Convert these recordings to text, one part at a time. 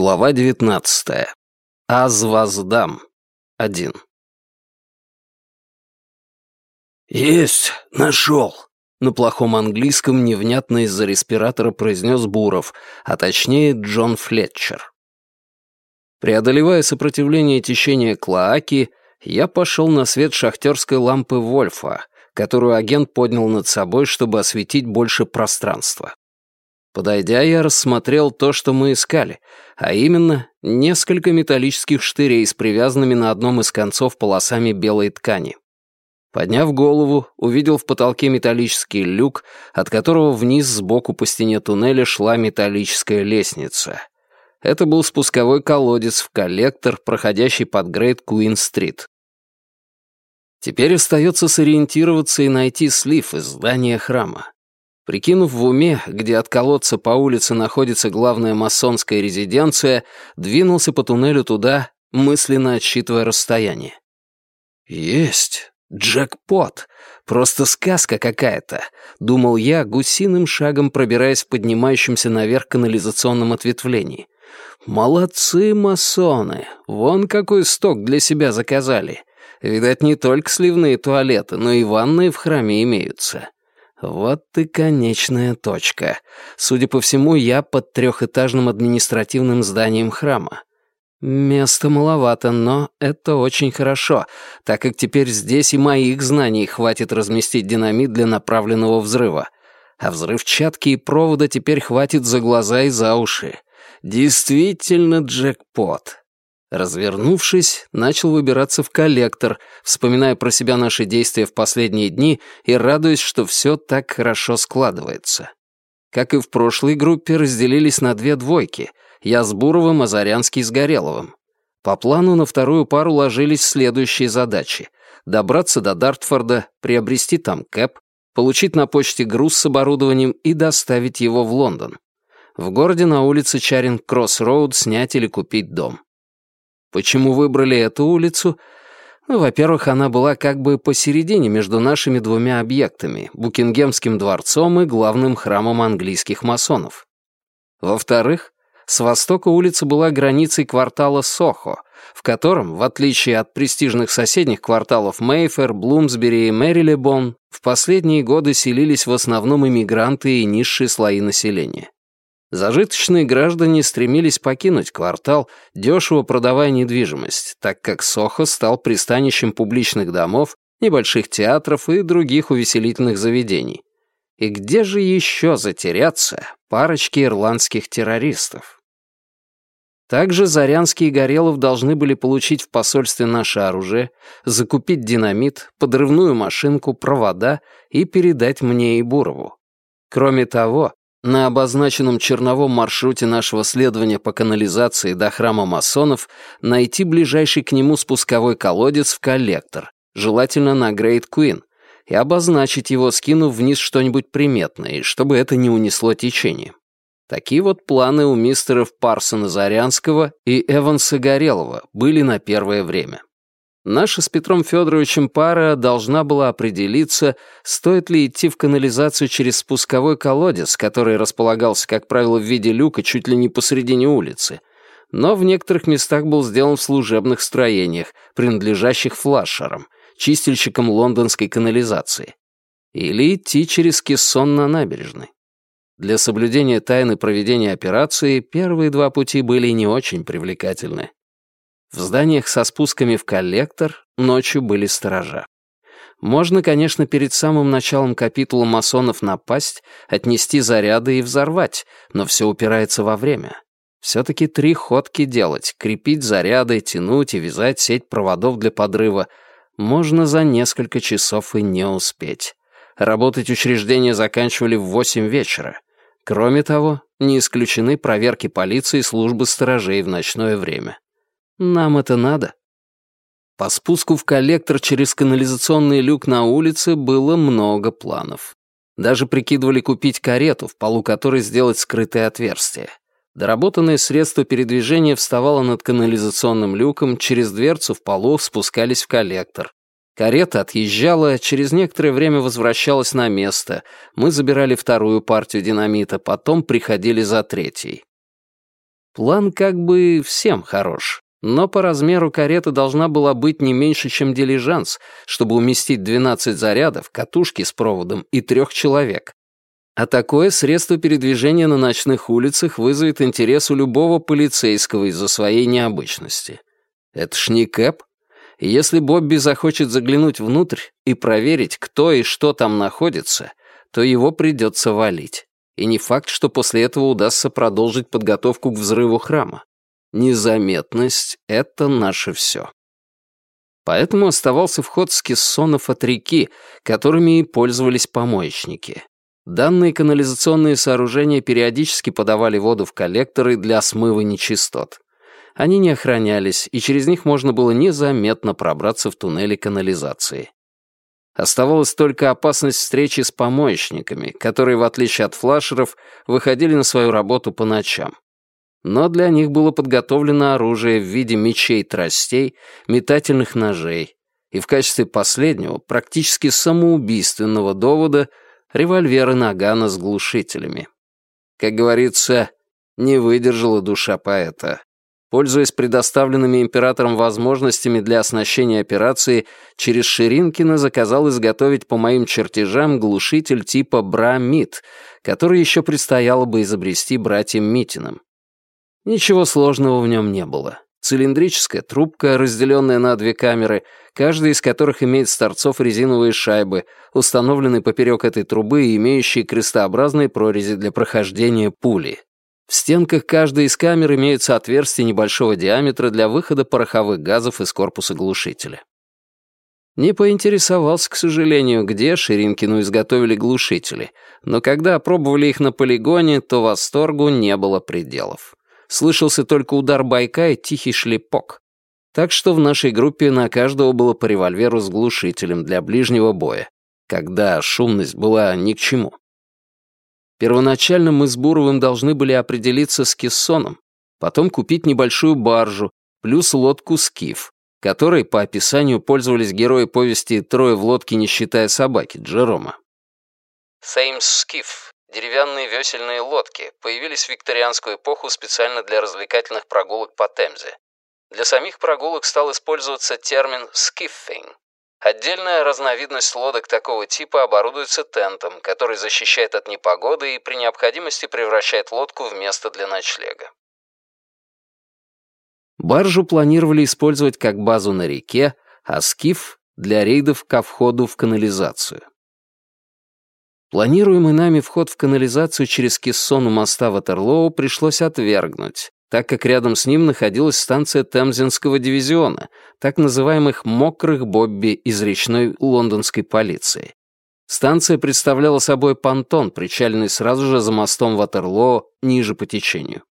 Глава 19. Аз воздам. Один. «Есть! Нашел!» На плохом английском невнятно из-за респиратора произнес Буров, а точнее Джон Флетчер. Преодолевая сопротивление течения Клоаки, я пошел на свет шахтерской лампы Вольфа, которую агент поднял над собой, чтобы осветить больше пространства. Подойдя, я рассмотрел то, что мы искали, а именно несколько металлических штырей с привязанными на одном из концов полосами белой ткани. Подняв голову, увидел в потолке металлический люк, от которого вниз сбоку по стене туннеля шла металлическая лестница. Это был спусковой колодец в коллектор, проходящий под Грейт Куин-стрит. Теперь остается сориентироваться и найти слив из здания храма. Прикинув в уме, где от колодца по улице находится главная масонская резиденция, двинулся по туннелю туда, мысленно отсчитывая расстояние. «Есть! Джекпот! Просто сказка какая-то!» — думал я, гусиным шагом пробираясь в поднимающемся наверх канализационном ответвлении. «Молодцы масоны! Вон какой сток для себя заказали! Видать, не только сливные туалеты, но и ванные в храме имеются!» Вот и конечная точка. Судя по всему, я под трехэтажным административным зданием храма. Места маловато, но это очень хорошо, так как теперь здесь и моих знаний хватит разместить динамит для направленного взрыва. А взрывчатки и провода теперь хватит за глаза и за уши. Действительно джекпот. Развернувшись, начал выбираться в коллектор, вспоминая про себя наши действия в последние дни и радуясь, что все так хорошо складывается. Как и в прошлой группе, разделились на две двойки. Я с Буровым, а Зарянский с Гореловым. По плану на вторую пару ложились следующие задачи. Добраться до Дартфорда, приобрести там кэп, получить на почте груз с оборудованием и доставить его в Лондон. В городе на улице Чаринг-Кросс-Роуд снять или купить дом. Почему выбрали эту улицу? Ну, во-первых, она была как бы посередине между нашими двумя объектами — Букингемским дворцом и главным храмом английских масонов. Во-вторых, с востока улица была границей квартала Сохо, в котором, в отличие от престижных соседних кварталов Мейфер, Блумсбери и Мэрилебон, в последние годы селились в основном иммигранты и низшие слои населения. Зажиточные граждане стремились покинуть квартал, дешево продавая недвижимость, так как Сохо стал пристанищем публичных домов, небольших театров и других увеселительных заведений. И где же еще затеряться парочке ирландских террористов? Также Зарянский и Горелов должны были получить в посольстве наше оружие, закупить динамит, подрывную машинку, провода и передать мне и Бурову. Кроме того, на обозначенном черновом маршруте нашего следования по канализации до храма масонов найти ближайший к нему спусковой колодец в коллектор, желательно на Грейт Куин, и обозначить его, скинув вниз что-нибудь приметное, чтобы это не унесло течение. Такие вот планы у мистеров Парсона Зарянского и Эванса Горелова были на первое время. Наша с Петром Федоровичем пара должна была определиться, стоит ли идти в канализацию через спусковой колодец, который располагался, как правило, в виде люка чуть ли не посредине улицы, но в некоторых местах был сделан в служебных строениях, принадлежащих флашерам, чистильщикам лондонской канализации. Или идти через кессон на набережной. Для соблюдения тайны проведения операции первые два пути были не очень привлекательны. В зданиях со спусками в коллектор ночью были сторожа. Можно, конечно, перед самым началом капитула масонов напасть, отнести заряды и взорвать, но все упирается во время. Все-таки три ходки делать, крепить заряды, тянуть и вязать сеть проводов для подрыва можно за несколько часов и не успеть. Работать учреждения заканчивали в восемь вечера. Кроме того, не исключены проверки полиции и службы сторожей в ночное время. Нам это надо. По спуску в коллектор через канализационный люк на улице было много планов. Даже прикидывали купить карету, в полу которой сделать скрытое отверстие. Доработанное средство передвижения вставало над канализационным люком, через дверцу в полу спускались в коллектор. Карета отъезжала, через некоторое время возвращалась на место. Мы забирали вторую партию динамита, потом приходили за третьей. План как бы всем хорош, но по размеру карета должна была быть не меньше, чем дилижанс, чтобы уместить 12 зарядов, катушки с проводом и трех человек. А такое средство передвижения на ночных улицах вызовет интерес у любого полицейского из-за своей необычности. Это ж не Кэп. если Бобби захочет заглянуть внутрь и проверить, кто и что там находится, то его придется валить. И не факт, что после этого удастся продолжить подготовку к взрыву храма. Незаметность — это наше все. Поэтому оставался вход с кессонов от реки, которыми и пользовались помоечники. Данные канализационные сооружения периодически подавали воду в коллекторы для смыва нечистот. Они не охранялись, и через них можно было незаметно пробраться в туннели канализации. Оставалась только опасность встречи с помоечниками, которые, в отличие от флашеров, выходили на свою работу по ночам но для них было подготовлено оружие в виде мечей-тростей, метательных ножей, и в качестве последнего, практически самоубийственного довода, револьверы Нагана с глушителями. Как говорится, не выдержала душа поэта. Пользуясь предоставленными императором возможностями для оснащения операции, через Ширинкина заказал изготовить по моим чертежам глушитель типа Бра-Мид, который еще предстояло бы изобрести братьям Митиным. Ничего сложного в нем не было. Цилиндрическая трубка, разделенная на две камеры, каждая из которых имеет с торцов резиновые шайбы, установленные поперек этой трубы и имеющие крестообразные прорези для прохождения пули. В стенках каждой из камер имеются отверстия небольшого диаметра для выхода пороховых газов из корпуса глушителя. Не поинтересовался, к сожалению, где Ширинкину изготовили глушители, но когда опробовали их на полигоне, то восторгу не было пределов слышался только удар байка и тихий шлепок. Так что в нашей группе на каждого было по револьверу с глушителем для ближнего боя, когда шумность была ни к чему. Первоначально мы с Буровым должны были определиться с кессоном, потом купить небольшую баржу, плюс лодку «Скиф», которой по описанию пользовались герои повести «Трое в лодке, не считая собаки» Джерома. Сеймс Скиф Деревянные весельные лодки появились в викторианскую эпоху специально для развлекательных прогулок по Темзе. Для самих прогулок стал использоваться термин «skiffing». Отдельная разновидность лодок такого типа оборудуется тентом, который защищает от непогоды и при необходимости превращает лодку в место для ночлега. Баржу планировали использовать как базу на реке, а скиф — для рейдов ко входу в канализацию. Планируемый нами вход в канализацию через кессон у моста Ватерлоу пришлось отвергнуть, так как рядом с ним находилась станция Темзинского дивизиона, так называемых «мокрых Бобби» из речной лондонской полиции. Станция представляла собой понтон, причаленный сразу же за мостом Ватерлоо, ниже по течению.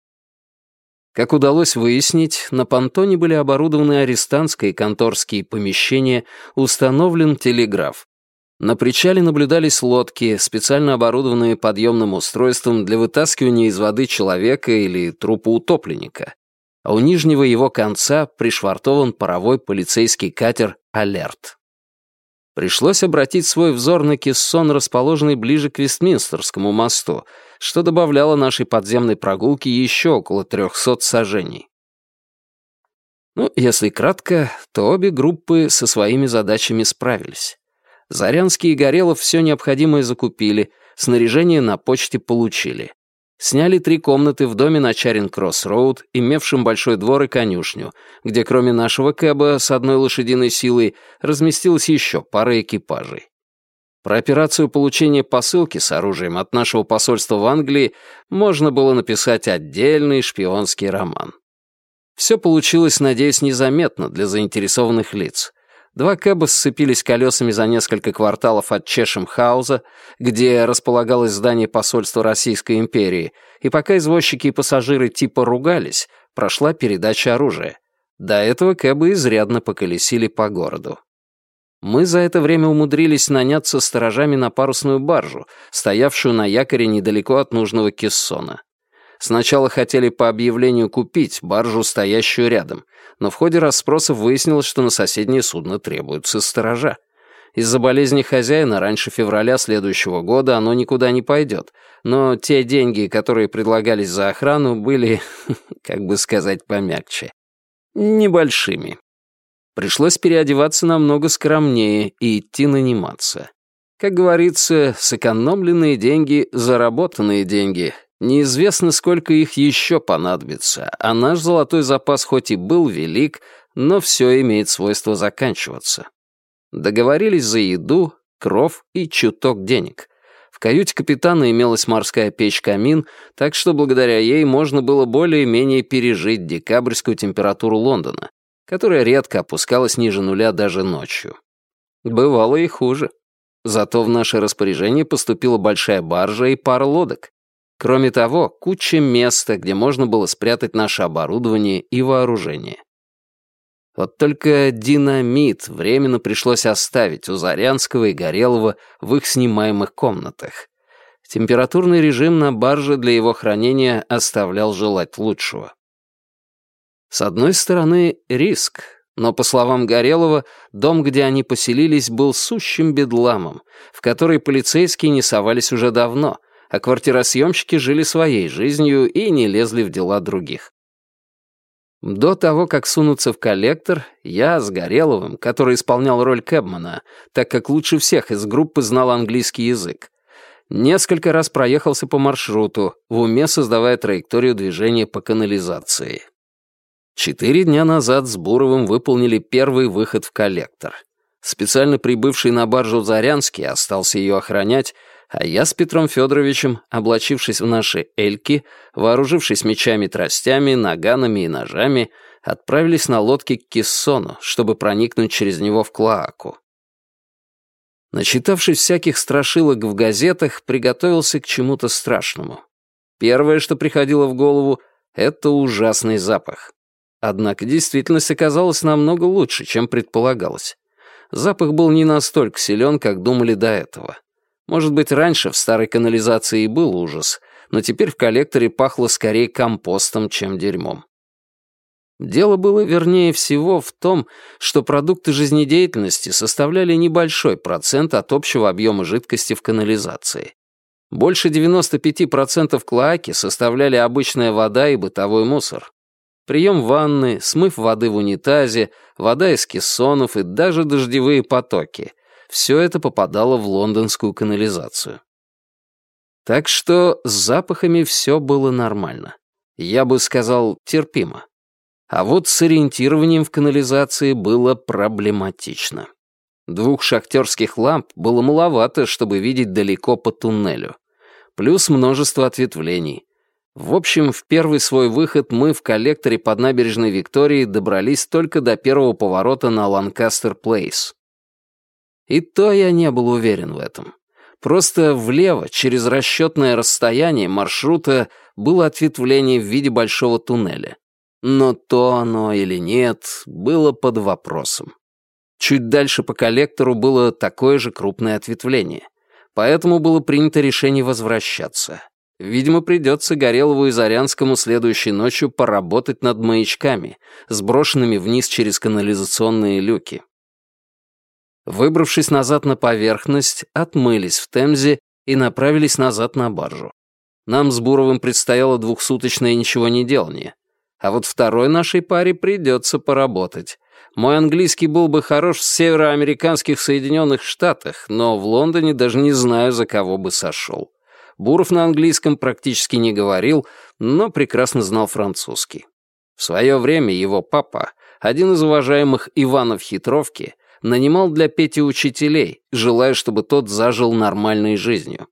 Как удалось выяснить, на понтоне были оборудованы арестантские и конторские помещения, установлен телеграф, на причале наблюдались лодки, специально оборудованные подъемным устройством для вытаскивания из воды человека или трупа утопленника, а у нижнего его конца пришвартован паровой полицейский катер «Алерт». Пришлось обратить свой взор на кессон, расположенный ближе к Вестминстерскому мосту, что добавляло нашей подземной прогулке еще около трехсот сажений. Ну, если кратко, то обе группы со своими задачами справились. Зарянский и Горелов все необходимое закупили, снаряжение на почте получили. Сняли три комнаты в доме на Чаринг-Кросс-Роуд, имевшем большой двор и конюшню, где кроме нашего кэба с одной лошадиной силой разместилась еще пара экипажей. Про операцию получения посылки с оружием от нашего посольства в Англии можно было написать отдельный шпионский роман. Все получилось, надеюсь, незаметно для заинтересованных лиц. Два кэба сцепились колесами за несколько кварталов от Чешемхауза, где располагалось здание посольства Российской империи, и пока извозчики и пассажиры типа ругались, прошла передача оружия. До этого кэбы изрядно поколесили по городу. Мы за это время умудрились наняться сторожами на парусную баржу, стоявшую на якоре недалеко от нужного кессона. Сначала хотели по объявлению купить баржу, стоящую рядом, но в ходе расспросов выяснилось, что на соседнее судно требуются сторожа. Из-за болезни хозяина раньше февраля следующего года оно никуда не пойдет, но те деньги, которые предлагались за охрану, были, как бы сказать помягче, небольшими. Пришлось переодеваться намного скромнее и идти наниматься. Как говорится, сэкономленные деньги — заработанные деньги. Неизвестно, сколько их еще понадобится, а наш золотой запас хоть и был велик, но все имеет свойство заканчиваться. Договорились за еду, кров и чуток денег. В каюте капитана имелась морская печь-камин, так что благодаря ей можно было более-менее пережить декабрьскую температуру Лондона, которая редко опускалась ниже нуля даже ночью. Бывало и хуже. Зато в наше распоряжение поступила большая баржа и пара лодок. Кроме того, куча места, где можно было спрятать наше оборудование и вооружение. Вот только динамит временно пришлось оставить у Зарянского и Горелого в их снимаемых комнатах. Температурный режим на барже для его хранения оставлял желать лучшего. С одной стороны, риск, но, по словам Горелого, дом, где они поселились, был сущим бедламом, в который полицейские не совались уже давно, а квартиросъемщики жили своей жизнью и не лезли в дела других. До того, как сунуться в коллектор, я с Гореловым, который исполнял роль Кэбмана, так как лучше всех из группы знал английский язык, несколько раз проехался по маршруту, в уме создавая траекторию движения по канализации. Четыре дня назад с Буровым выполнили первый выход в коллектор. Специально прибывший на баржу Зарянский остался ее охранять, а я с Петром Федоровичем, облачившись в наши эльки, вооружившись мечами-тростями, наганами и ножами, отправились на лодке к Кессону, чтобы проникнуть через него в Клоаку. Начитавшись всяких страшилок в газетах, приготовился к чему-то страшному. Первое, что приходило в голову, — это ужасный запах. Однако действительность оказалась намного лучше, чем предполагалось. Запах был не настолько силен, как думали до этого. Может быть, раньше в старой канализации и был ужас, но теперь в коллекторе пахло скорее компостом, чем дерьмом. Дело было, вернее всего, в том, что продукты жизнедеятельности составляли небольшой процент от общего объема жидкости в канализации. Больше 95% клоаки составляли обычная вода и бытовой мусор. Прием ванны, смыв воды в унитазе, вода из кессонов и даже дождевые потоки — все это попадало в лондонскую канализацию. Так что с запахами все было нормально. Я бы сказал, терпимо. А вот с ориентированием в канализации было проблематично. Двух шахтерских ламп было маловато, чтобы видеть далеко по туннелю. Плюс множество ответвлений. В общем, в первый свой выход мы в коллекторе под набережной Виктории добрались только до первого поворота на Ланкастер-Плейс. И то я не был уверен в этом. Просто влево, через расчетное расстояние маршрута, было ответвление в виде большого туннеля. Но то оно или нет, было под вопросом. Чуть дальше по коллектору было такое же крупное ответвление. Поэтому было принято решение возвращаться. Видимо, придется Горелову и Зарянскому следующей ночью поработать над маячками, сброшенными вниз через канализационные люки. Выбравшись назад на поверхность, отмылись в Темзе и направились назад на баржу. Нам с Буровым предстояло двухсуточное ничего не делание. А вот второй нашей паре придется поработать. Мой английский был бы хорош в североамериканских Соединенных Штатах, но в Лондоне даже не знаю, за кого бы сошел. Буров на английском практически не говорил, но прекрасно знал французский. В свое время его папа, один из уважаемых Иванов Хитровки, нанимал для Пети учителей, желая, чтобы тот зажил нормальной жизнью.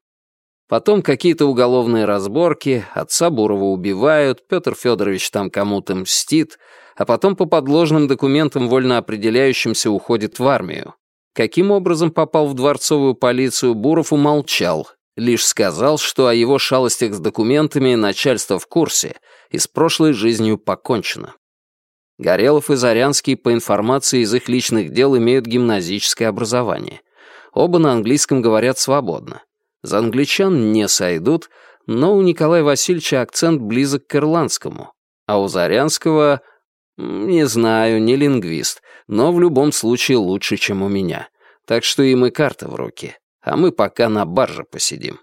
Потом какие-то уголовные разборки, отца Бурова убивают, Петр Федорович там кому-то мстит, а потом по подложным документам вольно определяющимся уходит в армию. Каким образом попал в дворцовую полицию, Буров умолчал, лишь сказал, что о его шалостях с документами начальство в курсе и с прошлой жизнью покончено. Горелов и Зарянский, по информации из их личных дел, имеют гимназическое образование. Оба на английском говорят свободно. За англичан не сойдут, но у Николая Васильевича акцент близок к ирландскому, а у Зарянского... Не знаю, не лингвист, но в любом случае лучше, чем у меня. Так что им и карта в руки, а мы пока на барже посидим.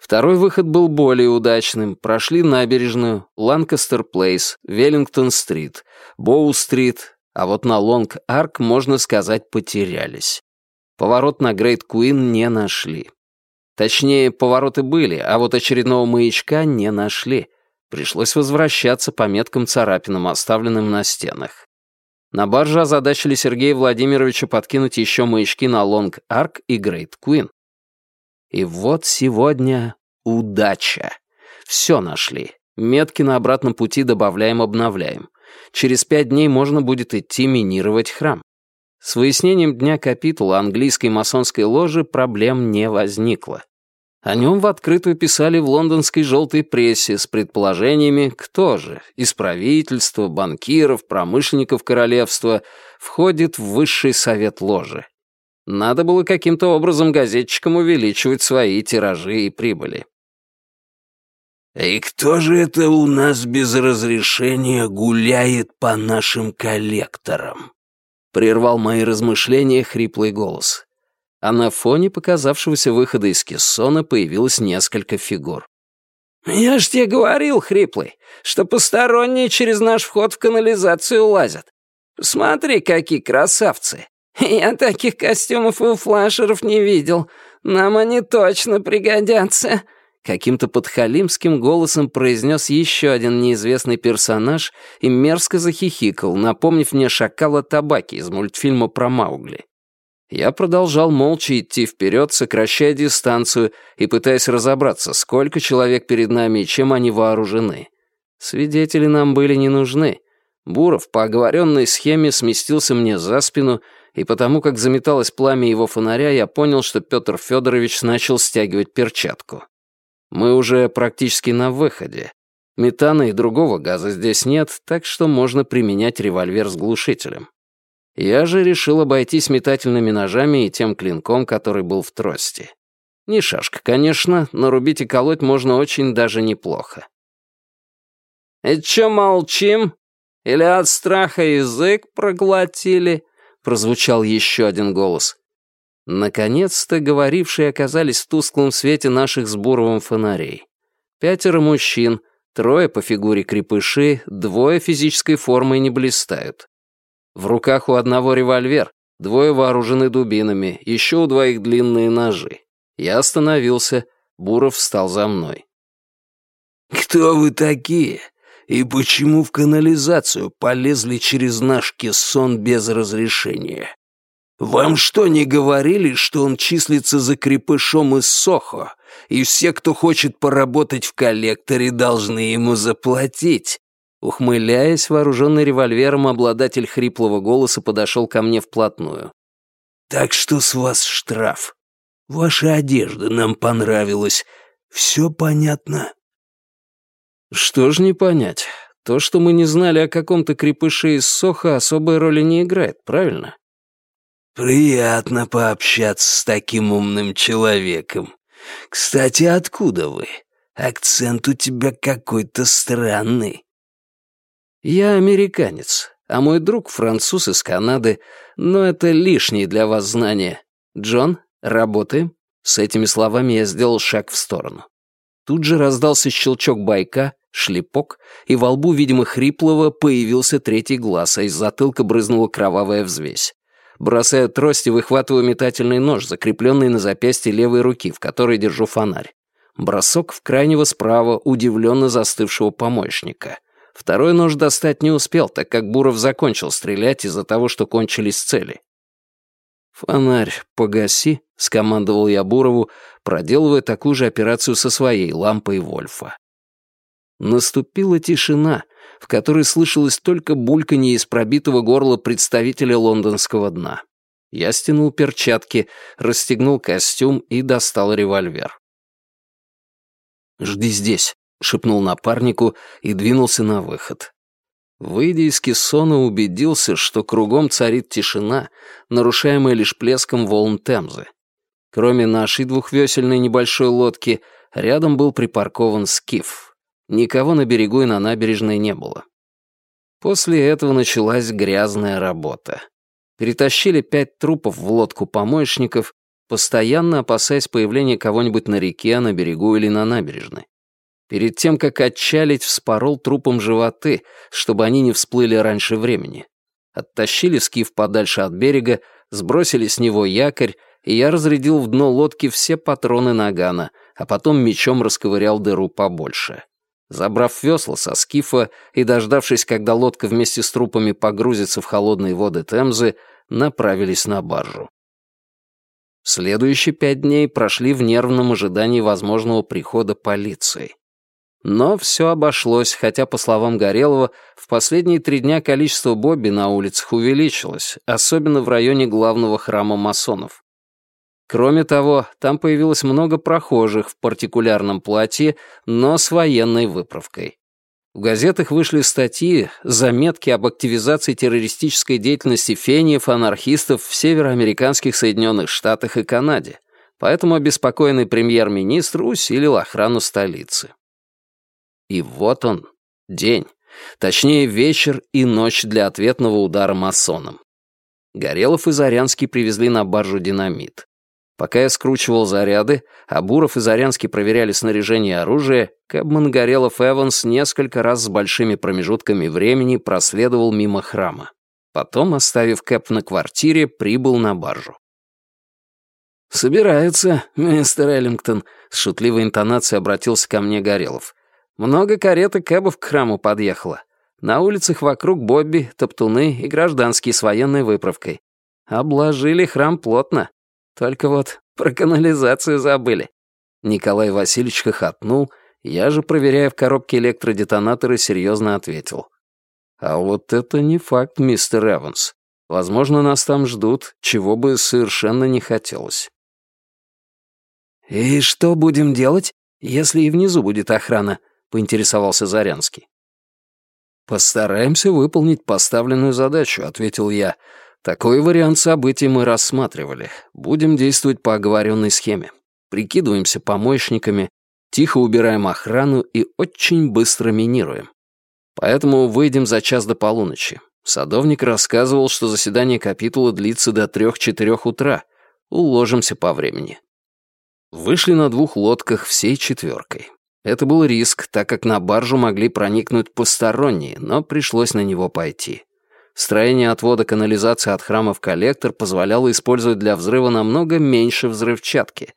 Второй выход был более удачным. Прошли набережную, Ланкастер-Плейс, Веллингтон-Стрит, Боу-Стрит, а вот на Лонг-Арк, можно сказать, потерялись. Поворот на Грейт Куин не нашли. Точнее, повороты были, а вот очередного маячка не нашли. Пришлось возвращаться по меткам царапинам, оставленным на стенах. На барже озадачили Сергея Владимировича подкинуть еще маячки на Лонг-Арк и Грейт Куин. И вот сегодня удача. Все нашли. Метки на обратном пути добавляем-обновляем. Через пять дней можно будет идти минировать храм. С выяснением дня капитула английской масонской ложи проблем не возникло. О нем в открытую писали в лондонской желтой прессе с предположениями, кто же из правительства, банкиров, промышленников королевства входит в высший совет ложи. Надо было каким-то образом газетчикам увеличивать свои тиражи и прибыли. «И кто же это у нас без разрешения гуляет по нашим коллекторам?» — прервал мои размышления хриплый голос. А на фоне показавшегося выхода из кессона появилось несколько фигур. «Я ж тебе говорил, хриплый, что посторонние через наш вход в канализацию лазят. Смотри, какие красавцы! Я таких костюмов у флашеров не видел. Нам они точно пригодятся!» Каким-то подхалимским голосом произнес еще один неизвестный персонаж и мерзко захихикал, напомнив мне шакала табаки из мультфильма про Маугли. Я продолжал молча идти вперед, сокращая дистанцию и пытаясь разобраться, сколько человек перед нами и чем они вооружены. Свидетели нам были не нужны. Буров по оговоренной схеме сместился мне за спину, и потому как заметалось пламя его фонаря, я понял, что Петр Федорович начал стягивать перчатку. Мы уже практически на выходе. Метана и другого газа здесь нет, так что можно применять револьвер с глушителем. Я же решил обойтись метательными ножами и тем клинком, который был в трости. Не шашка, конечно, но рубить и колоть можно очень даже неплохо. «И чё молчим? Или от страха язык проглотили?» — прозвучал еще один голос. Наконец-то говорившие оказались в тусклом свете наших с Буровым фонарей. Пятеро мужчин, трое по фигуре крепыши, двое физической формой не блистают. В руках у одного револьвер, двое вооружены дубинами, еще у двоих длинные ножи. Я остановился, Буров встал за мной. «Кто вы такие? И почему в канализацию полезли через наш кессон без разрешения?» «Вам что, не говорили, что он числится за крепышом из Сохо, и все, кто хочет поработать в коллекторе, должны ему заплатить?» Ухмыляясь, вооруженный револьвером, обладатель хриплого голоса подошел ко мне вплотную. «Так что с вас штраф. Ваша одежда нам понравилась. Все понятно?» «Что ж не понять? То, что мы не знали о каком-то крепыше из Соха, особой роли не играет, правильно?» «Приятно пообщаться с таким умным человеком. Кстати, откуда вы? Акцент у тебя какой-то странный». «Я американец, а мой друг француз из Канады, но это лишние для вас знания. Джон, работаем?» С этими словами я сделал шаг в сторону. Тут же раздался щелчок байка, шлепок, и во лбу, видимо, хриплого, появился третий глаз, а из затылка брызнула кровавая взвесь. Бросаю трость и выхватываю метательный нож, закрепленный на запястье левой руки, в которой держу фонарь. Бросок в крайнего справа, удивленно застывшего помощника. Второй нож достать не успел, так как Буров закончил стрелять из-за того, что кончились цели. «Фонарь погаси», — скомандовал я Бурову, проделывая такую же операцию со своей лампой Вольфа. Наступила тишина, в которой слышалось только бульканье из пробитого горла представителя лондонского дна. Я стянул перчатки, расстегнул костюм и достал револьвер. «Жди здесь», — шепнул напарнику и двинулся на выход. Выйдя из кессона, убедился, что кругом царит тишина, нарушаемая лишь плеском волн Темзы. Кроме нашей двухвесельной небольшой лодки, рядом был припаркован скиф. Никого на берегу и на набережной не было. После этого началась грязная работа. Перетащили пять трупов в лодку помощников, постоянно опасаясь появления кого-нибудь на реке, на берегу или на набережной. Перед тем, как отчалить, вспорол трупом животы, чтобы они не всплыли раньше времени. Оттащили скиф подальше от берега, сбросили с него якорь, и я разрядил в дно лодки все патроны нагана, а потом мечом расковырял дыру побольше. Забрав весла со скифа и дождавшись, когда лодка вместе с трупами погрузится в холодные воды Темзы, направились на баржу. Следующие пять дней прошли в нервном ожидании возможного прихода полиции. Но все обошлось, хотя, по словам Горелого, в последние три дня количество Бобби на улицах увеличилось, особенно в районе главного храма масонов. Кроме того, там появилось много прохожих в партикулярном платье, но с военной выправкой. В газетах вышли статьи, заметки об активизации террористической деятельности фениев анархистов в североамериканских Соединенных Штатах и Канаде, поэтому обеспокоенный премьер-министр усилил охрану столицы. И вот он, день, точнее вечер и ночь для ответного удара масонам. Горелов и Зарянский привезли на баржу динамит. Пока я скручивал заряды, а Буров и Зарянский проверяли снаряжение и оружие, Кэбман Горелов Эванс несколько раз с большими промежутками времени проследовал мимо храма. Потом, оставив Кэп на квартире, прибыл на баржу. «Собирается, мистер Эллингтон», — с шутливой интонацией обратился ко мне Горелов. Много карет и кэбов к храму подъехало. На улицах вокруг Бобби, топтуны и гражданские с военной выправкой. Обложили храм плотно. Только вот про канализацию забыли. Николай Васильевич хохотнул, я же, проверяя в коробке электродетонаторы, серьезно ответил. «А вот это не факт, мистер Эванс. Возможно, нас там ждут, чего бы совершенно не хотелось». «И что будем делать, если и внизу будет охрана?» — поинтересовался Зарянский. «Постараемся выполнить поставленную задачу», — ответил я. «Такой вариант событий мы рассматривали. Будем действовать по оговоренной схеме. Прикидываемся помощниками, тихо убираем охрану и очень быстро минируем. Поэтому выйдем за час до полуночи. Садовник рассказывал, что заседание капитула длится до трех-четырех утра. Уложимся по времени». Вышли на двух лодках всей четверкой. Это был риск, так как на баржу могли проникнуть посторонние, но пришлось на него пойти. Строение отвода канализации от храма в коллектор позволяло использовать для взрыва намного меньше взрывчатки,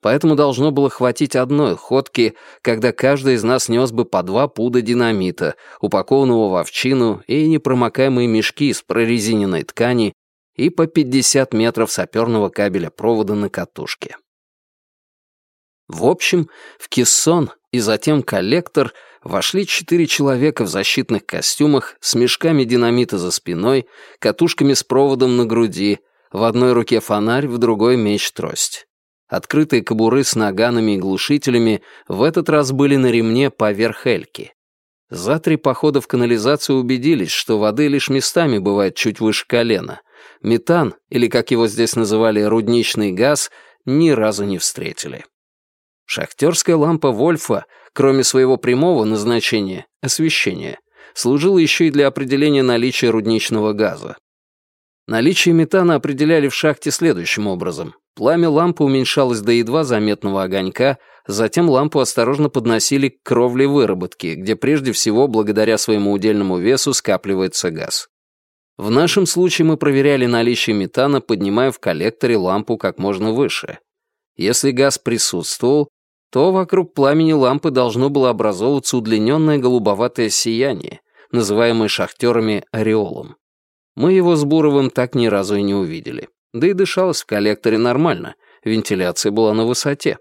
поэтому должно было хватить одной ходки, когда каждый из нас нес бы по два пуда динамита, упакованного в овчину и непромокаемые мешки из прорезиненной ткани и по 50 метров саперного кабеля провода на катушке. В общем, в кессон и затем коллектор вошли четыре человека в защитных костюмах с мешками динамита за спиной, катушками с проводом на груди, в одной руке фонарь, в другой меч-трость. Открытые кобуры с наганами и глушителями в этот раз были на ремне поверх эльки. За три похода в канализацию убедились, что воды лишь местами бывает чуть выше колена. Метан, или как его здесь называли рудничный газ, ни разу не встретили. Шахтерская лампа Вольфа, кроме своего прямого назначения — освещения, служила еще и для определения наличия рудничного газа. Наличие метана определяли в шахте следующим образом. Пламя лампы уменьшалось до едва заметного огонька, затем лампу осторожно подносили к кровле выработки, где прежде всего, благодаря своему удельному весу, скапливается газ. В нашем случае мы проверяли наличие метана, поднимая в коллекторе лампу как можно выше. Если газ присутствовал, то вокруг пламени лампы должно было образовываться удлиненное голубоватое сияние, называемое шахтерами ореолом. Мы его с Буровым так ни разу и не увидели. Да и дышалось в коллекторе нормально, вентиляция была на высоте.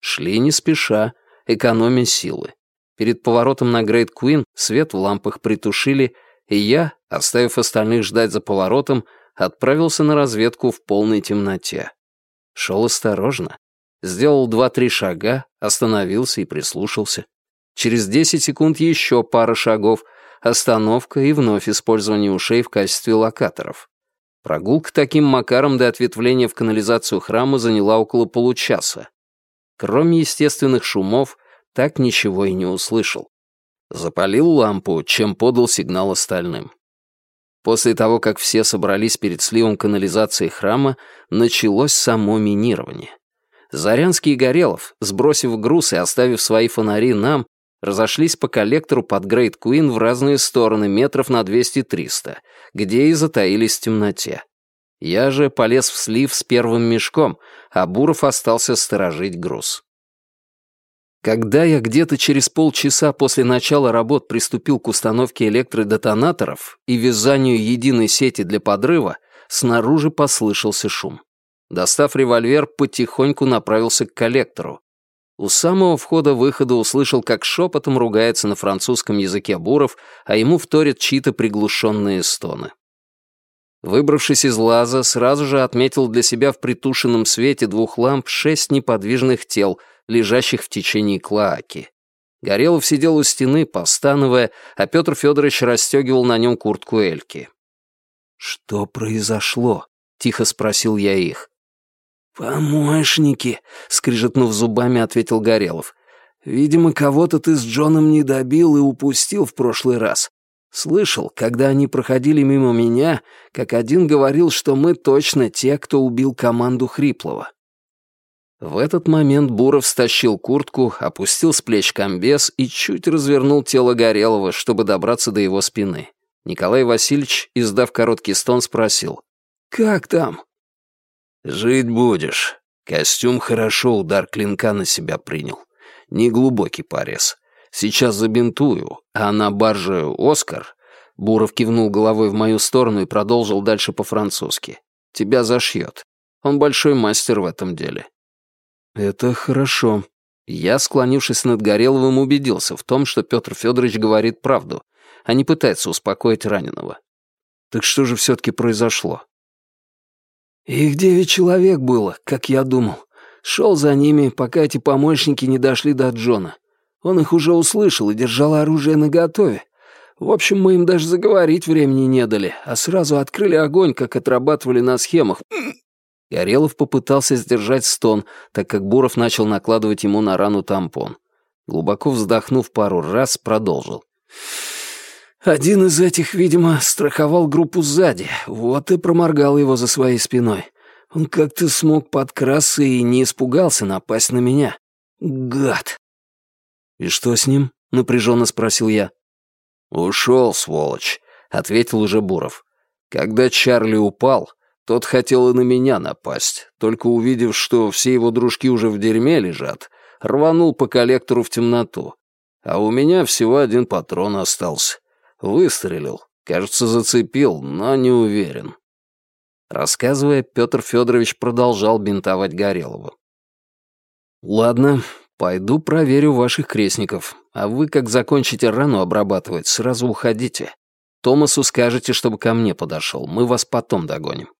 Шли не спеша, экономя силы. Перед поворотом на Грейт Куин свет в лампах притушили, и я, оставив остальных ждать за поворотом, отправился на разведку в полной темноте. Шел осторожно, Сделал два-три шага, остановился и прислушался. Через десять секунд еще пара шагов, остановка и вновь использование ушей в качестве локаторов. Прогулка таким макаром до ответвления в канализацию храма заняла около получаса. Кроме естественных шумов, так ничего и не услышал. Запалил лампу, чем подал сигнал остальным. После того, как все собрались перед сливом канализации храма, началось само минирование. Зарянский и Горелов, сбросив груз и оставив свои фонари нам, разошлись по коллектору под Грейт Куин в разные стороны метров на 200-300, где и затаились в темноте. Я же полез в слив с первым мешком, а Буров остался сторожить груз. Когда я где-то через полчаса после начала работ приступил к установке электродетонаторов и вязанию единой сети для подрыва, снаружи послышался шум. Достав револьвер, потихоньку направился к коллектору. У самого входа-выхода услышал, как шепотом ругается на французском языке Буров, а ему вторят чьи-то приглушенные стоны. Выбравшись из лаза, сразу же отметил для себя в притушенном свете двух ламп шесть неподвижных тел — лежащих в течение клоаки. Горелов сидел у стены, постановая, а Петр Федорович расстегивал на нем куртку Эльки. «Что произошло?» — тихо спросил я их. «Помощники», — скрижетнув зубами, ответил Горелов. «Видимо, кого-то ты с Джоном не добил и упустил в прошлый раз. Слышал, когда они проходили мимо меня, как один говорил, что мы точно те, кто убил команду Хриплова. В этот момент Буров стащил куртку, опустил с плеч комбез и чуть развернул тело Горелого, чтобы добраться до его спины. Николай Васильевич, издав короткий стон, спросил. «Как там?» «Жить будешь. Костюм хорошо удар клинка на себя принял. Неглубокий порез. Сейчас забинтую, а на барже «Оскар» Буров кивнул головой в мою сторону и продолжил дальше по-французски. «Тебя зашьет. Он большой мастер в этом деле. «Это хорошо». Я, склонившись над Гореловым, убедился в том, что Петр Федорович говорит правду, а не пытается успокоить раненого. Так что же все-таки произошло? Их девять человек было, как я думал. Шел за ними, пока эти помощники не дошли до Джона. Он их уже услышал и держал оружие наготове. В общем, мы им даже заговорить времени не дали, а сразу открыли огонь, как отрабатывали на схемах. Горелов попытался сдержать стон, так как Буров начал накладывать ему на рану тампон. Глубоко вздохнув пару раз, продолжил. «Один из этих, видимо, страховал группу сзади, вот и проморгал его за своей спиной. Он как-то смог подкрасться и не испугался напасть на меня. Гад!» «И что с ним?» — напряженно спросил я. «Ушел, сволочь», — ответил уже Буров. «Когда Чарли упал, тот хотел и на меня напасть, только увидев, что все его дружки уже в дерьме лежат, рванул по коллектору в темноту. А у меня всего один патрон остался. Выстрелил. Кажется, зацепил, но не уверен. Рассказывая, Петр Федорович продолжал бинтовать Горелову. «Ладно, пойду проверю ваших крестников, а вы, как закончите рану обрабатывать, сразу уходите. Томасу скажете, чтобы ко мне подошел, мы вас потом догоним».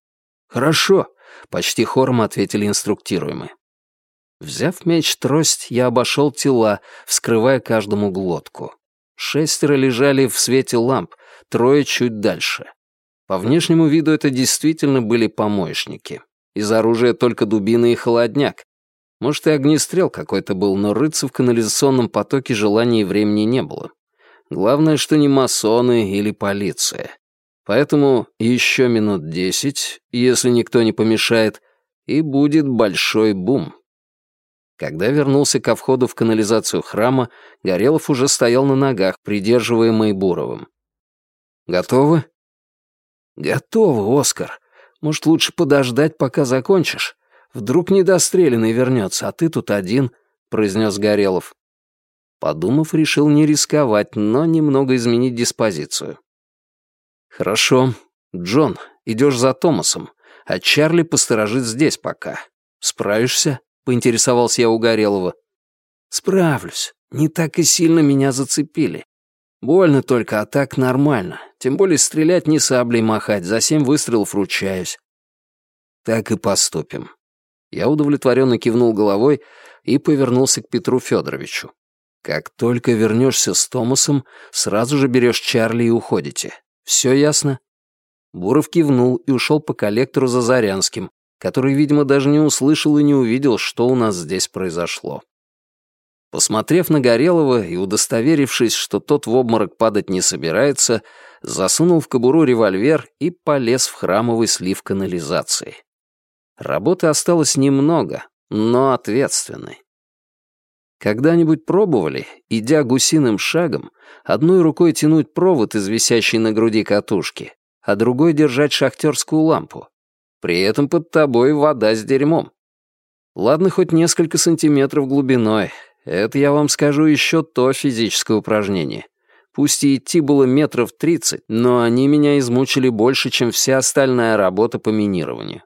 «Хорошо», — почти хором ответили инструктируемые. Взяв меч-трость, я обошел тела, вскрывая каждому глотку. Шестеро лежали в свете ламп, трое чуть дальше. По внешнему виду это действительно были помощники. Из оружия только дубина и холодняк. Может, и огнестрел какой-то был, но рыться в канализационном потоке желания и времени не было. Главное, что не масоны или полиция. Поэтому еще минут десять, если никто не помешает, и будет большой бум. Когда вернулся ко входу в канализацию храма, Горелов уже стоял на ногах, придерживаемый Буровым. «Готовы?» «Готовы, Оскар. Может, лучше подождать, пока закончишь? Вдруг недостреленный вернется, а ты тут один», — произнес Горелов. Подумав, решил не рисковать, но немного изменить диспозицию. «Хорошо. Джон, идешь за Томасом, а Чарли посторожит здесь пока. Справишься?» — поинтересовался я у Горелого. «Справлюсь. Не так и сильно меня зацепили. Больно только, а так нормально. Тем более стрелять не саблей махать, за семь выстрелов ручаюсь». «Так и поступим». Я удовлетворенно кивнул головой и повернулся к Петру Федоровичу. «Как только вернешься с Томасом, сразу же берешь Чарли и уходите. Все ясно?» Буров кивнул и ушел по коллектору за Зарянским, который, видимо, даже не услышал и не увидел, что у нас здесь произошло. Посмотрев на Горелого и удостоверившись, что тот в обморок падать не собирается, засунул в кобуру револьвер и полез в храмовый слив канализации. Работы осталось немного, но ответственной. Когда-нибудь пробовали, идя гусиным шагом, одной рукой тянуть провод из висящей на груди катушки, а другой держать шахтерскую лампу. При этом под тобой вода с дерьмом. Ладно, хоть несколько сантиметров глубиной. Это, я вам скажу, еще то физическое упражнение. Пусть и идти было метров тридцать, но они меня измучили больше, чем вся остальная работа по минированию.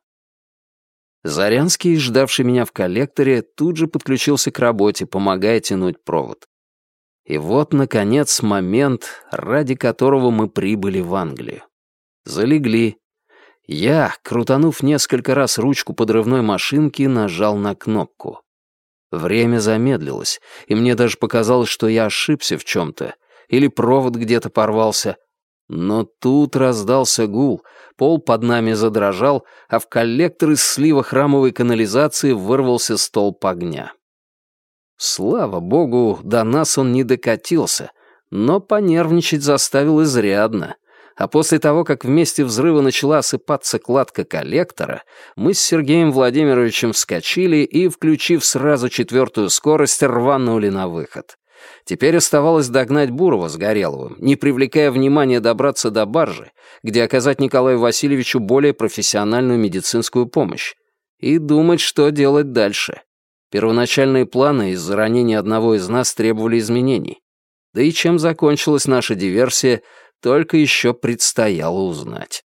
Зарянский, ждавший меня в коллекторе, тут же подключился к работе, помогая тянуть провод. И вот, наконец, момент, ради которого мы прибыли в Англию. Залегли. Я, крутанув несколько раз ручку подрывной машинки, нажал на кнопку. Время замедлилось, и мне даже показалось, что я ошибся в чем-то, или провод где-то порвался. Но тут раздался гул, пол под нами задрожал, а в коллектор из слива храмовой канализации вырвался столб огня. Слава богу, до нас он не докатился, но понервничать заставил изрядно — а после того, как вместе взрыва начала осыпаться кладка коллектора, мы с Сергеем Владимировичем вскочили и, включив сразу четвертую скорость, рванули на выход. Теперь оставалось догнать Бурова с Гореловым, не привлекая внимания добраться до баржи, где оказать Николаю Васильевичу более профессиональную медицинскую помощь, и думать, что делать дальше. Первоначальные планы из-за ранения одного из нас требовали изменений. Да и чем закончилась наша диверсия, только еще предстояло узнать.